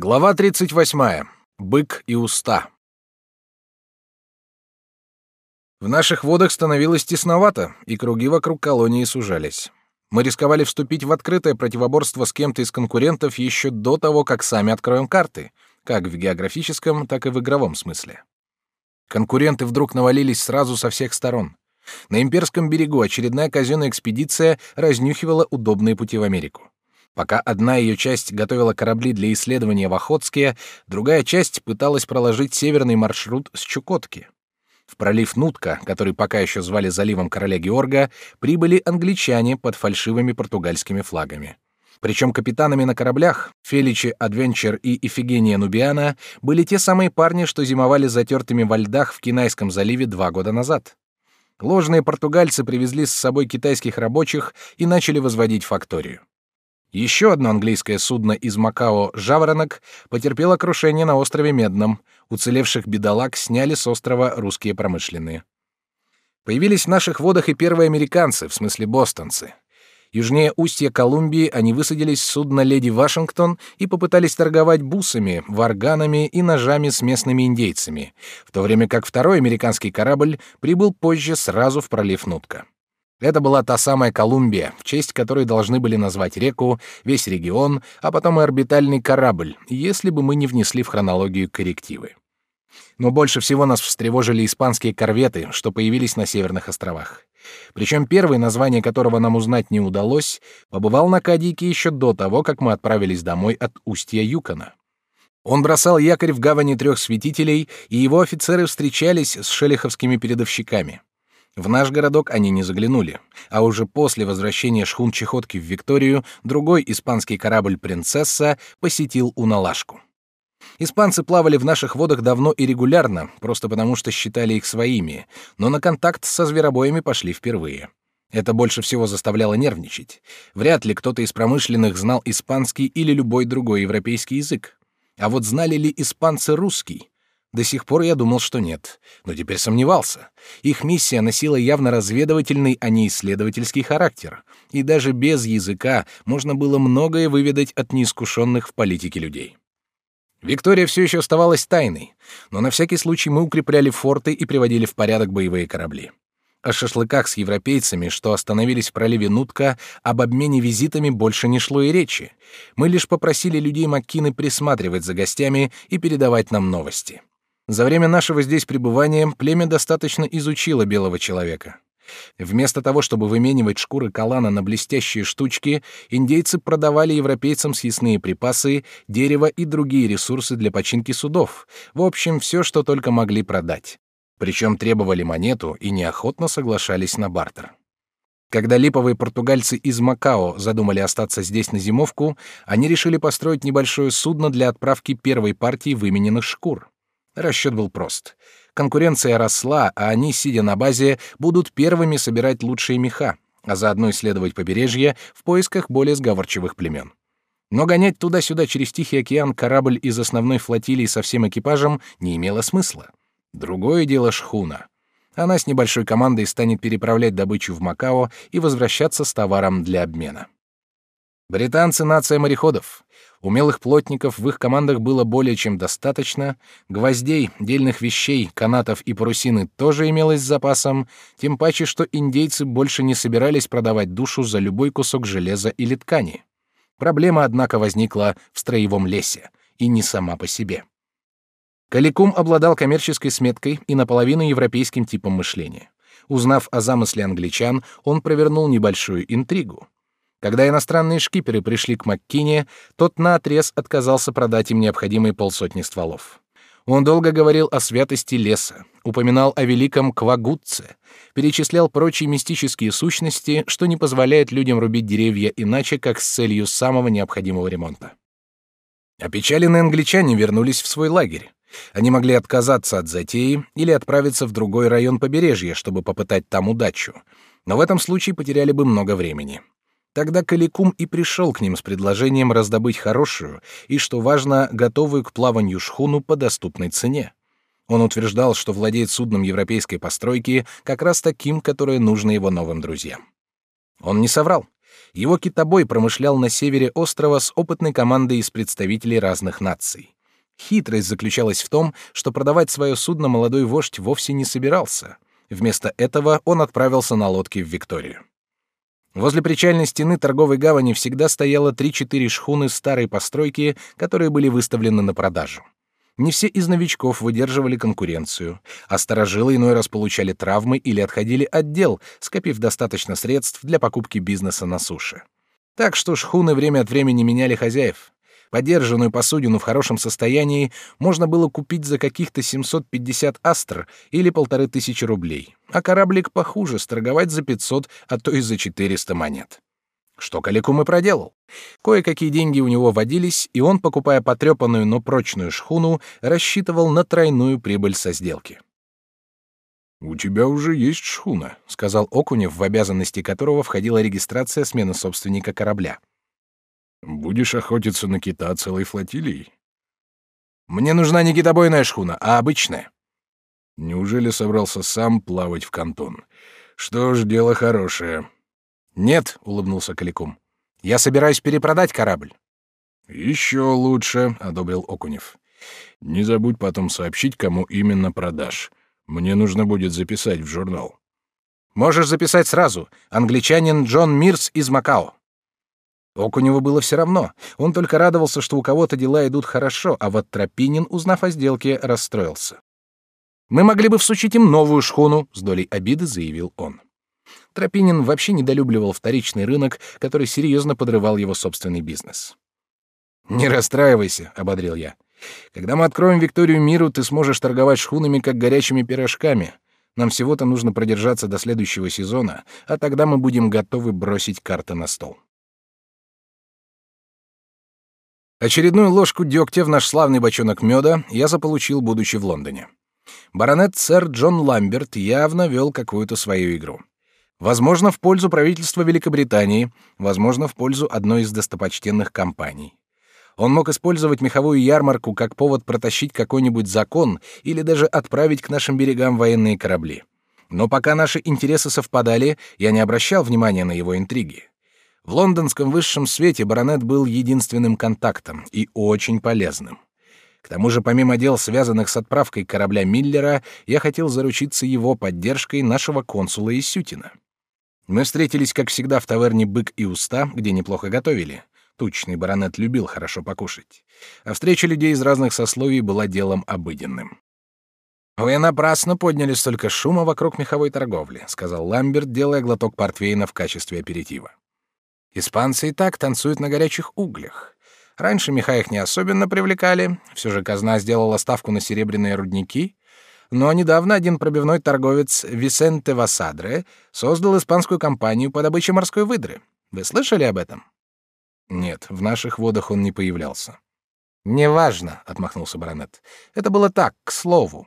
Глава 38. Бык и уста. В наших водах становилось тесновато, и круги вокруг колонии сужались. Мы рисковали вступить в открытое противоборство с кем-то из конкурентов еще до того, как сами откроем карты, как в географическом, так и в игровом смысле. Конкуренты вдруг навалились сразу со всех сторон. На имперском берегу очередная казенная экспедиция разнюхивала удобные пути в Америку. Пока одна ее часть готовила корабли для исследования в Охотске, другая часть пыталась проложить северный маршрут с Чукотки. В пролив Нутка, который пока еще звали заливом короля Георга, прибыли англичане под фальшивыми португальскими флагами. Причем капитанами на кораблях Феличи Адвенчер и Ифигения Нубиана были те самые парни, что зимовали затертыми во льдах в Кинайском заливе два года назад. Ложные португальцы привезли с собой китайских рабочих и начали возводить факторию. Еще одно английское судно из Макао «Жаворонок» потерпело крушение на острове Медном. Уцелевших бедолаг сняли с острова русские промышленные. Появились в наших водах и первые американцы, в смысле бостонцы. Южнее устья Колумбии они высадились с судна «Леди Вашингтон» и попытались торговать бусами, варганами и ножами с местными индейцами, в то время как второй американский корабль прибыл позже сразу в пролив Нутка. Это была та самая Колумбия, в честь которой должны были назвать реку, весь регион, а потом и орбитальный корабль, если бы мы не внесли в хронологию коррективы. Но больше всего нас встревожили испанские корветы, что появились на Северных островах. Причем первый, название которого нам узнать не удалось, побывал на Кадике еще до того, как мы отправились домой от устья Юкона. Он бросал якорь в гавани трех святителей, и его офицеры встречались с шелиховскими передовщиками. В наш городок они не заглянули, а уже после возвращения шхун Чехотки в Викторию другой испанский корабль «Принцесса» посетил Уналашку. Испанцы плавали в наших водах давно и регулярно, просто потому что считали их своими, но на контакт со зверобоями пошли впервые. Это больше всего заставляло нервничать. Вряд ли кто-то из промышленных знал испанский или любой другой европейский язык. А вот знали ли испанцы русский? До сих пор я думал, что нет, но теперь сомневался. Их миссия носила явно разведывательный, а не исследовательский характер, и даже без языка можно было многое выведать от неискушенных в политике людей. Виктория все еще оставалась тайной, но на всякий случай мы укрепляли форты и приводили в порядок боевые корабли. О шашлыках с европейцами, что остановились в проливе Нутка, об обмене визитами больше не шло и речи. Мы лишь попросили людей Маккины присматривать за гостями и передавать нам новости. За время нашего здесь пребывания племя достаточно изучило белого человека. Вместо того, чтобы выменивать шкуры калана на блестящие штучки, индейцы продавали европейцам съестные припасы, дерево и другие ресурсы для починки судов. В общем, все, что только могли продать. Причем требовали монету и неохотно соглашались на бартер. Когда липовые португальцы из Макао задумали остаться здесь на зимовку, они решили построить небольшое судно для отправки первой партии вымененных шкур. Расчет был прост. Конкуренция росла, а они, сидя на базе, будут первыми собирать лучшие меха, а заодно исследовать побережье в поисках более сговорчивых племен. Но гонять туда-сюда через Тихий океан корабль из основной флотилии со всем экипажем не имело смысла. Другое дело шхуна. Она с небольшой командой станет переправлять добычу в Макао и возвращаться с товаром для обмена. Британцы — нация мореходов. Умелых плотников в их командах было более чем достаточно, гвоздей, дельных вещей, канатов и парусины тоже имелось с запасом, тем паче, что индейцы больше не собирались продавать душу за любой кусок железа или ткани. Проблема, однако, возникла в строевом лесе, и не сама по себе. Каликум обладал коммерческой сметкой и наполовину европейским типом мышления. Узнав о замысле англичан, он провернул небольшую интригу. Когда иностранные шкиперы пришли к Маккине, тот наотрез отказался продать им необходимые полсотни стволов. Он долго говорил о святости леса, упоминал о великом Квагутце, перечислял прочие мистические сущности, что не позволяет людям рубить деревья иначе, как с целью самого необходимого ремонта. Опечаленные англичане вернулись в свой лагерь. Они могли отказаться от затеи или отправиться в другой район побережья, чтобы попытать там удачу, но в этом случае потеряли бы много времени. Тогда Каликум и пришел к ним с предложением раздобыть хорошую и, что важно, готовую к плаванию шхуну по доступной цене. Он утверждал, что владеет судном европейской постройки как раз таким, которое нужно его новым друзьям. Он не соврал. Его китобой промышлял на севере острова с опытной командой из представителей разных наций. Хитрость заключалась в том, что продавать свое судно молодой вождь вовсе не собирался. Вместо этого он отправился на лодке в Викторию. Возле причальной стены торговой гавани всегда стояло 3-4 шхуны старой постройки, которые были выставлены на продажу. Не все из новичков выдерживали конкуренцию, а старожилы иной раз получали травмы или отходили от дел, скопив достаточно средств для покупки бизнеса на суше. Так что шхуны время от времени меняли хозяев. Подержанную посудину в хорошем состоянии можно было купить за каких-то 750 астр или полторы тысячи рублей, а кораблик похуже сторговать за 500, а то и за 400 монет. Что Каликум и проделал. Кое-какие деньги у него водились, и он, покупая потрепанную, но прочную шхуну, рассчитывал на тройную прибыль со сделки. «У тебя уже есть шхуна», — сказал Окунев, в обязанности которого входила регистрация смены собственника корабля. «Будешь охотиться на кита целой флотилией?» «Мне нужна не китобойная шхуна, а обычная». «Неужели собрался сам плавать в кантон? Что ж, дело хорошее». Нет, улыбнулся Каликум. Я собираюсь перепродать корабль. Еще лучше, одобрил Окунев. Не забудь потом сообщить, кому именно продашь. Мне нужно будет записать в журнал. Можешь записать сразу. Англичанин Джон Мирс из Макао. Окуневу было все равно. Он только радовался, что у кого-то дела идут хорошо, а вот Тропинин, узнав о сделке, расстроился. Мы могли бы всучить им новую шхуну, с долей обиды заявил он. Тропинин вообще недолюбливал вторичный рынок, который серьезно подрывал его собственный бизнес. «Не расстраивайся», — ободрил я. «Когда мы откроем Викторию миру, ты сможешь торговать шхунами, как горячими пирожками. Нам всего-то нужно продержаться до следующего сезона, а тогда мы будем готовы бросить карты на стол». Очередную ложку дегтя в наш славный бочонок меда я заполучил, будучи в Лондоне. Баронет сэр Джон Ламберт явно вел какую-то свою игру. Возможно, в пользу правительства Великобритании, возможно, в пользу одной из достопочтенных компаний. Он мог использовать меховую ярмарку как повод протащить какой-нибудь закон или даже отправить к нашим берегам военные корабли. Но пока наши интересы совпадали, я не обращал внимания на его интриги. В лондонском высшем свете баронет был единственным контактом и очень полезным. К тому же, помимо дел, связанных с отправкой корабля Миллера, я хотел заручиться его поддержкой нашего консула Исютина. Мы встретились, как всегда, в таверне «Бык и уста», где неплохо готовили. Тучный баронет любил хорошо покушать. А встреча людей из разных сословий была делом обыденным. «Вы напрасно подняли столько шума вокруг меховой торговли», — сказал Ламберт, делая глоток портвейна в качестве аперитива. «Испанцы и так танцуют на горячих углях. Раньше меха их не особенно привлекали, все же казна сделала ставку на серебряные рудники, но недавно один пробивной торговец Висенте Васадре создал испанскую компанию по добыче морской выдры. Вы слышали об этом? Нет, в наших водах он не появлялся. Неважно, отмахнулся баронет. Это было так, к слову.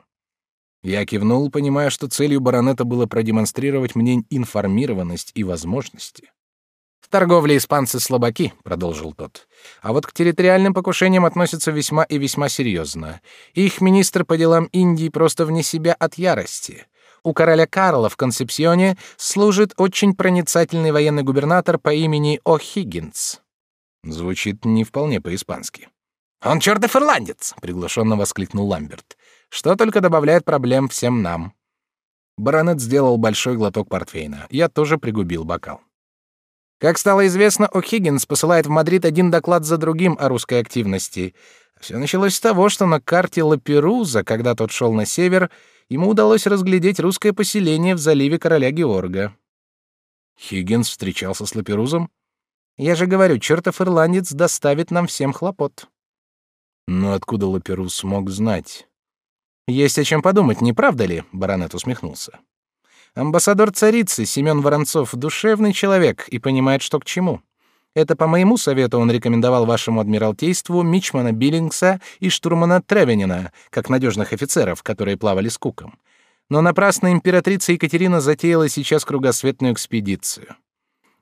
Я кивнул, понимая, что целью баронета было продемонстрировать мне информированность и возможности торговле испанцы слабаки, продолжил тот. А вот к территориальным покушениям относятся весьма и весьма серьезно. Их министр по делам Индии просто вне себя от ярости. У короля Карла в Консепсионе служит очень проницательный военный губернатор по имени О'Хиггинс. Звучит не вполне по-испански. «Он чертов ирландец!» — приглушенно воскликнул Ламберт. «Что только добавляет проблем всем нам». Баронет сделал большой глоток портвейна. Я тоже пригубил бокал. Как стало известно, О'Хиггинс посылает в Мадрид один доклад за другим о русской активности. Все началось с того, что на карте Лаперуза, когда тот шел на север, ему удалось разглядеть русское поселение в заливе Короля Георга. Хиггинс встречался с Лаперузом? Я же говорю, чертов ирландец доставит нам всем хлопот. Но откуда Лаперуз смог знать? Есть о чем подумать, не правда ли? Баронет усмехнулся. Амбассадор царицы Семен Воронцов душевный человек и понимает, что к чему. Это по моему совету он рекомендовал вашему адмиралтейству мичмана Биллингса и штурмана Тревенина, как надежных офицеров, которые плавали с Куком. Но напрасно императрица Екатерина затеяла сейчас кругосветную экспедицию.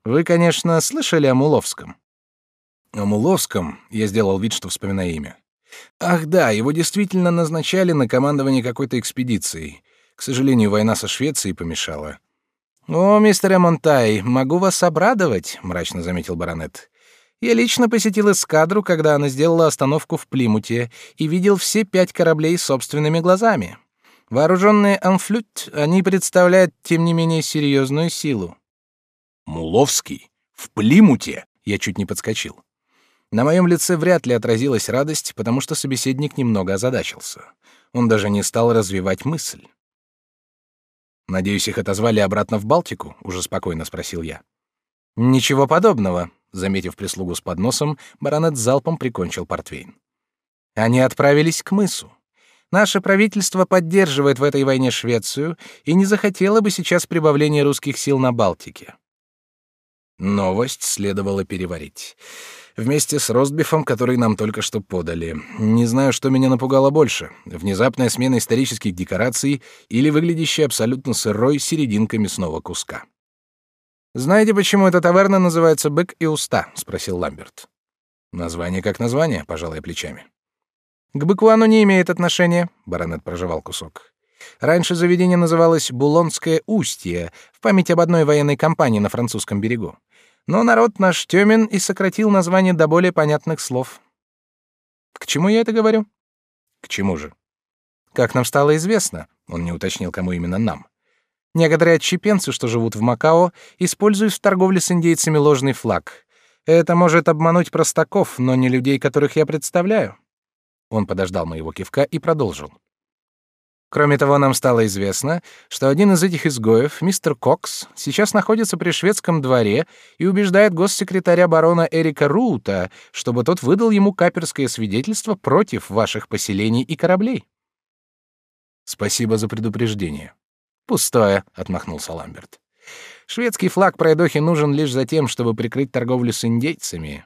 Вы, конечно, слышали о Муловском. О Муловском я сделал вид, что вспоминаю имя. Ах да, его действительно назначали на командование какой-то экспедицией. К сожалению, война со Швецией помешала. О, мистер Эмонтай, могу вас обрадовать, мрачно заметил баронет. Я лично посетил эскадру, когда она сделала остановку в Плимуте, и видел все пять кораблей собственными глазами. Вооруженные амфлют, они представляют, тем не менее, серьезную силу. Муловский? В Плимуте? Я чуть не подскочил. На моем лице вряд ли отразилась радость, потому что собеседник немного озадачился. Он даже не стал развивать мысль. «Надеюсь, их отозвали обратно в Балтику?» — уже спокойно спросил я. «Ничего подобного», Заметив прислугу с подносом, баронет залпом прикончил портвейн. Они отправились к мысу. Наше правительство поддерживает в этой войне Швецию и не захотело бы сейчас прибавления русских сил на Балтике. Новость следовало переварить. Вместе с ростбифом, который нам только что подали. Не знаю, что меня напугало больше: внезапная смена исторических декораций или выглядящая абсолютно сырой серединка мясного куска. Знаете, почему эта таверна называется «Бык и уста»? спросил Ламберт. Название как название, пожалуй, плечами. К быку оно не имеет отношения, баронет прожевал кусок. Раньше заведение называлось Булонское устье, в память об одной военной кампании на французском берегу. Но народ наш тёмен и сократил название до более понятных слов. К чему я это говорю? К чему же? Как нам стало известно, он не уточнил, кому именно нам. Некоторые отщепенцы, что живут в Макао, используют в торговле с индейцами ложный флаг. Это может обмануть простаков, но не людей, которых я представляю. Он подождал моего кивка и продолжил. Кроме того, нам стало известно, что один из этих изгоев, мистер Кокс, сейчас находится при шведском дворе и убеждает госсекретаря барона Эрика Рута, чтобы тот выдал ему каперское свидетельство против ваших поселений и кораблей. Спасибо за предупреждение. Пустое, отмахнулся Ламберт. Шведский флаг пройдохи нужен лишь за тем, чтобы прикрыть торговлю с индейцами.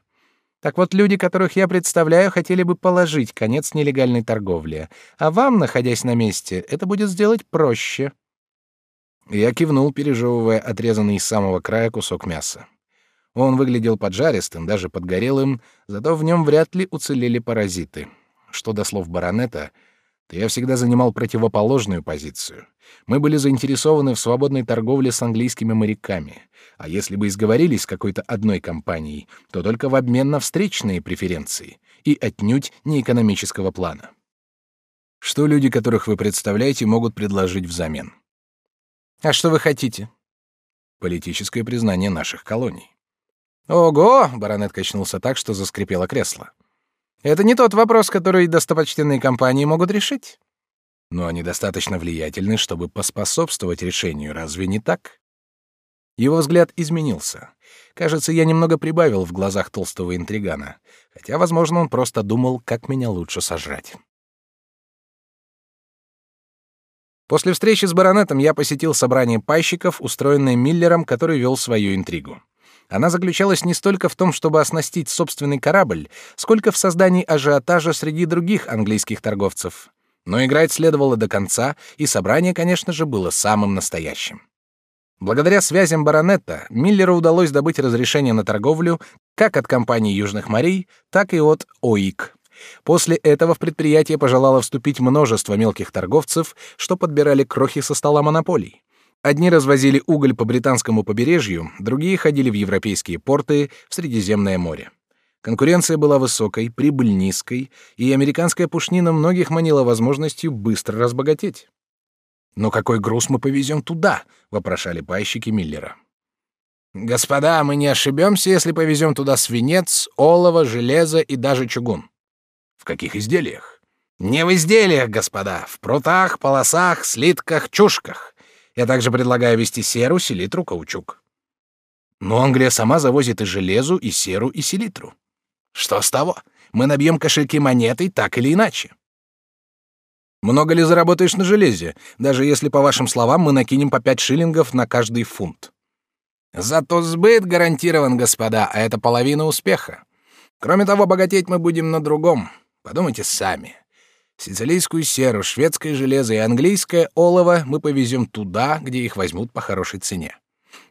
Так вот, люди, которых я представляю, хотели бы положить конец нелегальной торговле, а вам, находясь на месте, это будет сделать проще. Я кивнул, пережевывая отрезанный из самого края кусок мяса. Он выглядел поджаристым, даже подгорелым, зато в нем вряд ли уцелели паразиты. Что до слов баронета — то я всегда занимал противоположную позицию. Мы были заинтересованы в свободной торговле с английскими моряками, а если бы изговорились с какой-то одной компанией, то только в обмен на встречные преференции и отнюдь не экономического плана. Что люди, которых вы представляете, могут предложить взамен? А что вы хотите? Политическое признание наших колоний. Ого, баронет качнулся так, что заскрипело кресло. Это не тот вопрос, который достопочтенные компании могут решить. Но они достаточно влиятельны, чтобы поспособствовать решению, разве не так? Его взгляд изменился. Кажется, я немного прибавил в глазах толстого интригана, хотя, возможно, он просто думал, как меня лучше сожрать. После встречи с баронетом я посетил собрание пайщиков, устроенное Миллером, который вел свою интригу. Она заключалась не столько в том, чтобы оснастить собственный корабль, сколько в создании ажиотажа среди других английских торговцев. Но играть следовало до конца, и собрание, конечно же, было самым настоящим. Благодаря связям баронета Миллеру удалось добыть разрешение на торговлю как от компании Южных морей, так и от ОИК. После этого в предприятие пожелало вступить множество мелких торговцев, что подбирали крохи со стола монополий. Одни развозили уголь по британскому побережью, другие ходили в европейские порты, в Средиземное море. Конкуренция была высокой, прибыль низкой, и американская пушнина многих манила возможностью быстро разбогатеть. «Но какой груз мы повезем туда?» — вопрошали пайщики Миллера. «Господа, мы не ошибемся, если повезем туда свинец, олово, железо и даже чугун». «В каких изделиях?» «Не в изделиях, господа, в прутах, полосах, слитках, чушках. Я также предлагаю вести серу, селитру, каучук. Но Англия сама завозит и железу, и серу, и селитру. Что с того? Мы набьем кошельки монетой так или иначе. Много ли заработаешь на железе, даже если, по вашим словам, мы накинем по пять шиллингов на каждый фунт? Зато сбыт гарантирован, господа, а это половина успеха. Кроме того, богатеть мы будем на другом. Подумайте сами. Сицилийскую серу, шведское железо и английское олово мы повезем туда, где их возьмут по хорошей цене.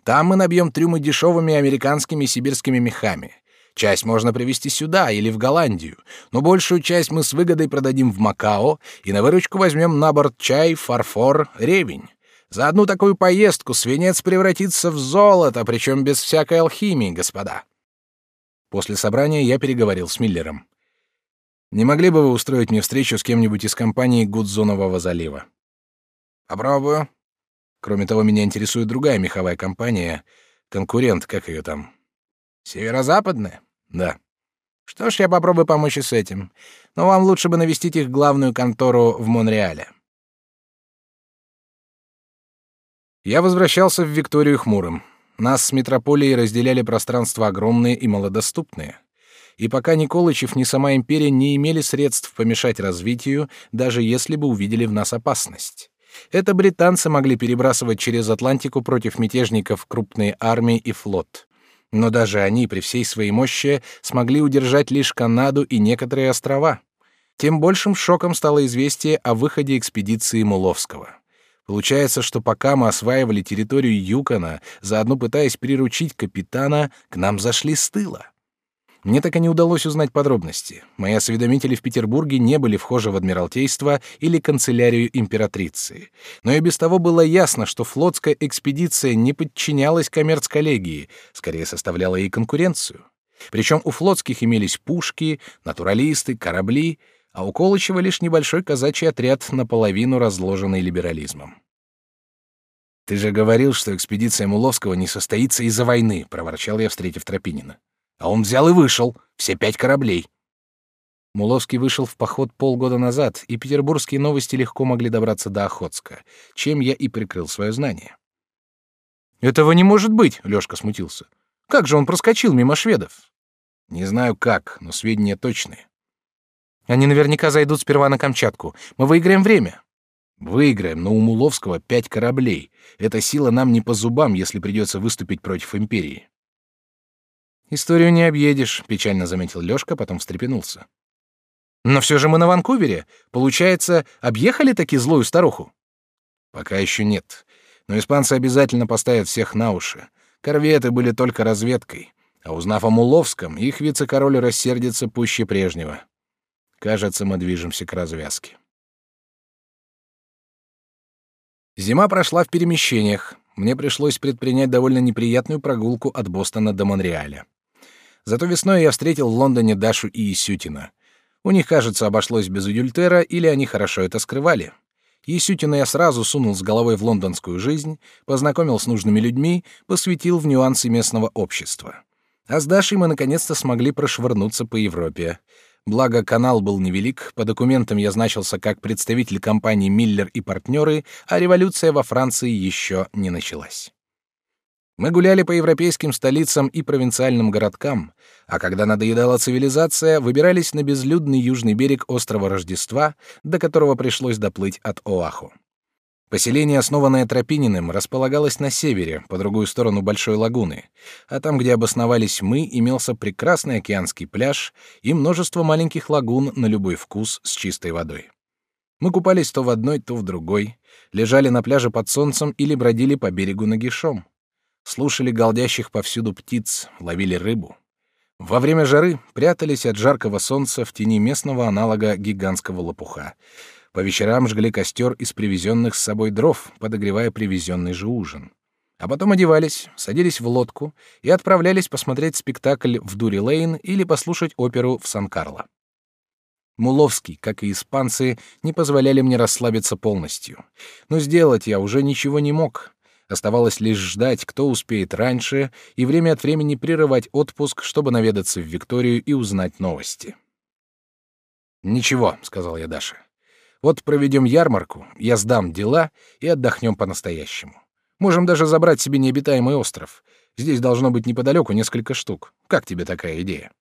Там мы набьем трюмы дешевыми американскими и сибирскими мехами. Часть можно привезти сюда или в Голландию, но большую часть мы с выгодой продадим в Макао и на выручку возьмем на борт чай, фарфор, ревень. За одну такую поездку свинец превратится в золото, причем без всякой алхимии, господа. После собрания я переговорил с Миллером. Не могли бы вы устроить мне встречу с кем-нибудь из компании Гудзонового залива? Попробую. Кроме того, меня интересует другая меховая компания, конкурент, как ее там? Северо-западная? Да. Что ж, я попробую помочь и с этим. Но вам лучше бы навестить их главную контору в Монреале. Я возвращался в Викторию хмурым. Нас с метрополией разделяли пространства огромные и малодоступные. И пока ни Колычев, ни сама империя не имели средств помешать развитию, даже если бы увидели в нас опасность. Это британцы могли перебрасывать через Атлантику против мятежников крупные армии и флот. Но даже они при всей своей мощи смогли удержать лишь Канаду и некоторые острова. Тем большим шоком стало известие о выходе экспедиции Муловского. Получается, что пока мы осваивали территорию Юкона, заодно пытаясь приручить капитана, к нам зашли с тыла. Мне так и не удалось узнать подробности. Мои осведомители в Петербурге не были вхожи в Адмиралтейство или канцелярию императрицы. Но и без того было ясно, что флотская экспедиция не подчинялась коммерц-коллегии, скорее составляла ей конкуренцию. Причем у флотских имелись пушки, натуралисты, корабли, а у Колычева лишь небольшой казачий отряд, наполовину разложенный либерализмом. «Ты же говорил, что экспедиция Муловского не состоится из-за войны», — проворчал я, встретив Тропинина. А он взял и вышел, все пять кораблей. Муловский вышел в поход полгода назад, и петербургские новости легко могли добраться до Охотска, чем я и прикрыл свое знание. «Этого не может быть!» — Лёшка смутился. «Как же он проскочил мимо шведов?» «Не знаю как, но сведения точные». «Они наверняка зайдут сперва на Камчатку. Мы выиграем время». «Выиграем, но у Муловского пять кораблей. Эта сила нам не по зубам, если придется выступить против Империи». Историю не объедешь, печально заметил Лёшка, потом встрепенулся. Но все же мы на Ванкувере. Получается, объехали таки злую старуху? Пока еще нет. Но испанцы обязательно поставят всех на уши. Корветы были только разведкой. А узнав о Муловском, их вице-король рассердится пуще прежнего. Кажется, мы движемся к развязке. Зима прошла в перемещениях. Мне пришлось предпринять довольно неприятную прогулку от Бостона до Монреаля. Зато весной я встретил в Лондоне Дашу и Исютина. У них, кажется, обошлось без удюльтера, или они хорошо это скрывали. Исютина я сразу сунул с головой в лондонскую жизнь, познакомил с нужными людьми, посвятил в нюансы местного общества. А с Дашей мы наконец-то смогли прошвырнуться по Европе. Благо, канал был невелик, по документам я значился как представитель компании «Миллер и партнеры», а революция во Франции еще не началась. Мы гуляли по европейским столицам и провинциальным городкам, а когда надоедала цивилизация, выбирались на безлюдный южный берег острова Рождества, до которого пришлось доплыть от Оаху. Поселение, основанное Тропининым, располагалось на севере, по другую сторону Большой лагуны, а там, где обосновались мы, имелся прекрасный океанский пляж и множество маленьких лагун на любой вкус с чистой водой. Мы купались то в одной, то в другой, лежали на пляже под солнцем или бродили по берегу нагишом слушали галдящих повсюду птиц, ловили рыбу. Во время жары прятались от жаркого солнца в тени местного аналога гигантского лопуха. По вечерам жгли костер из привезенных с собой дров, подогревая привезенный же ужин. А потом одевались, садились в лодку и отправлялись посмотреть спектакль в Дури-Лейн или послушать оперу в Сан-Карло. Муловский, как и испанцы, не позволяли мне расслабиться полностью. Но сделать я уже ничего не мог. Оставалось лишь ждать, кто успеет раньше, и время от времени прерывать отпуск, чтобы наведаться в Викторию и узнать новости. «Ничего», — сказал я Даше. «Вот проведем ярмарку, я сдам дела и отдохнем по-настоящему. Можем даже забрать себе необитаемый остров. Здесь должно быть неподалеку несколько штук. Как тебе такая идея?»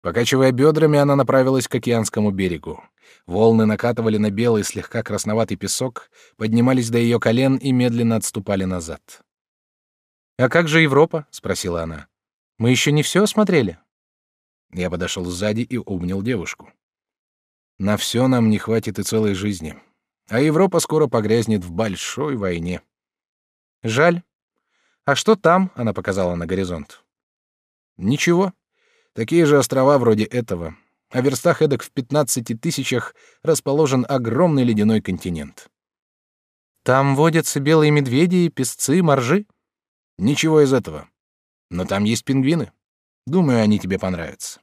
Покачивая бедрами, она направилась к океанскому берегу. Волны накатывали на белый, слегка красноватый песок, поднимались до ее колен и медленно отступали назад. «А как же Европа?» — спросила она. «Мы еще не все осмотрели?» Я подошел сзади и обнял девушку. «На все нам не хватит и целой жизни. А Европа скоро погрязнет в большой войне». «Жаль. А что там?» — она показала на горизонт. «Ничего. Такие же острова вроде этого. А в верстах эдак в 15 тысячах расположен огромный ледяной континент. Там водятся белые медведи, песцы, моржи? Ничего из этого. Но там есть пингвины. Думаю, они тебе понравятся.